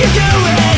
can do it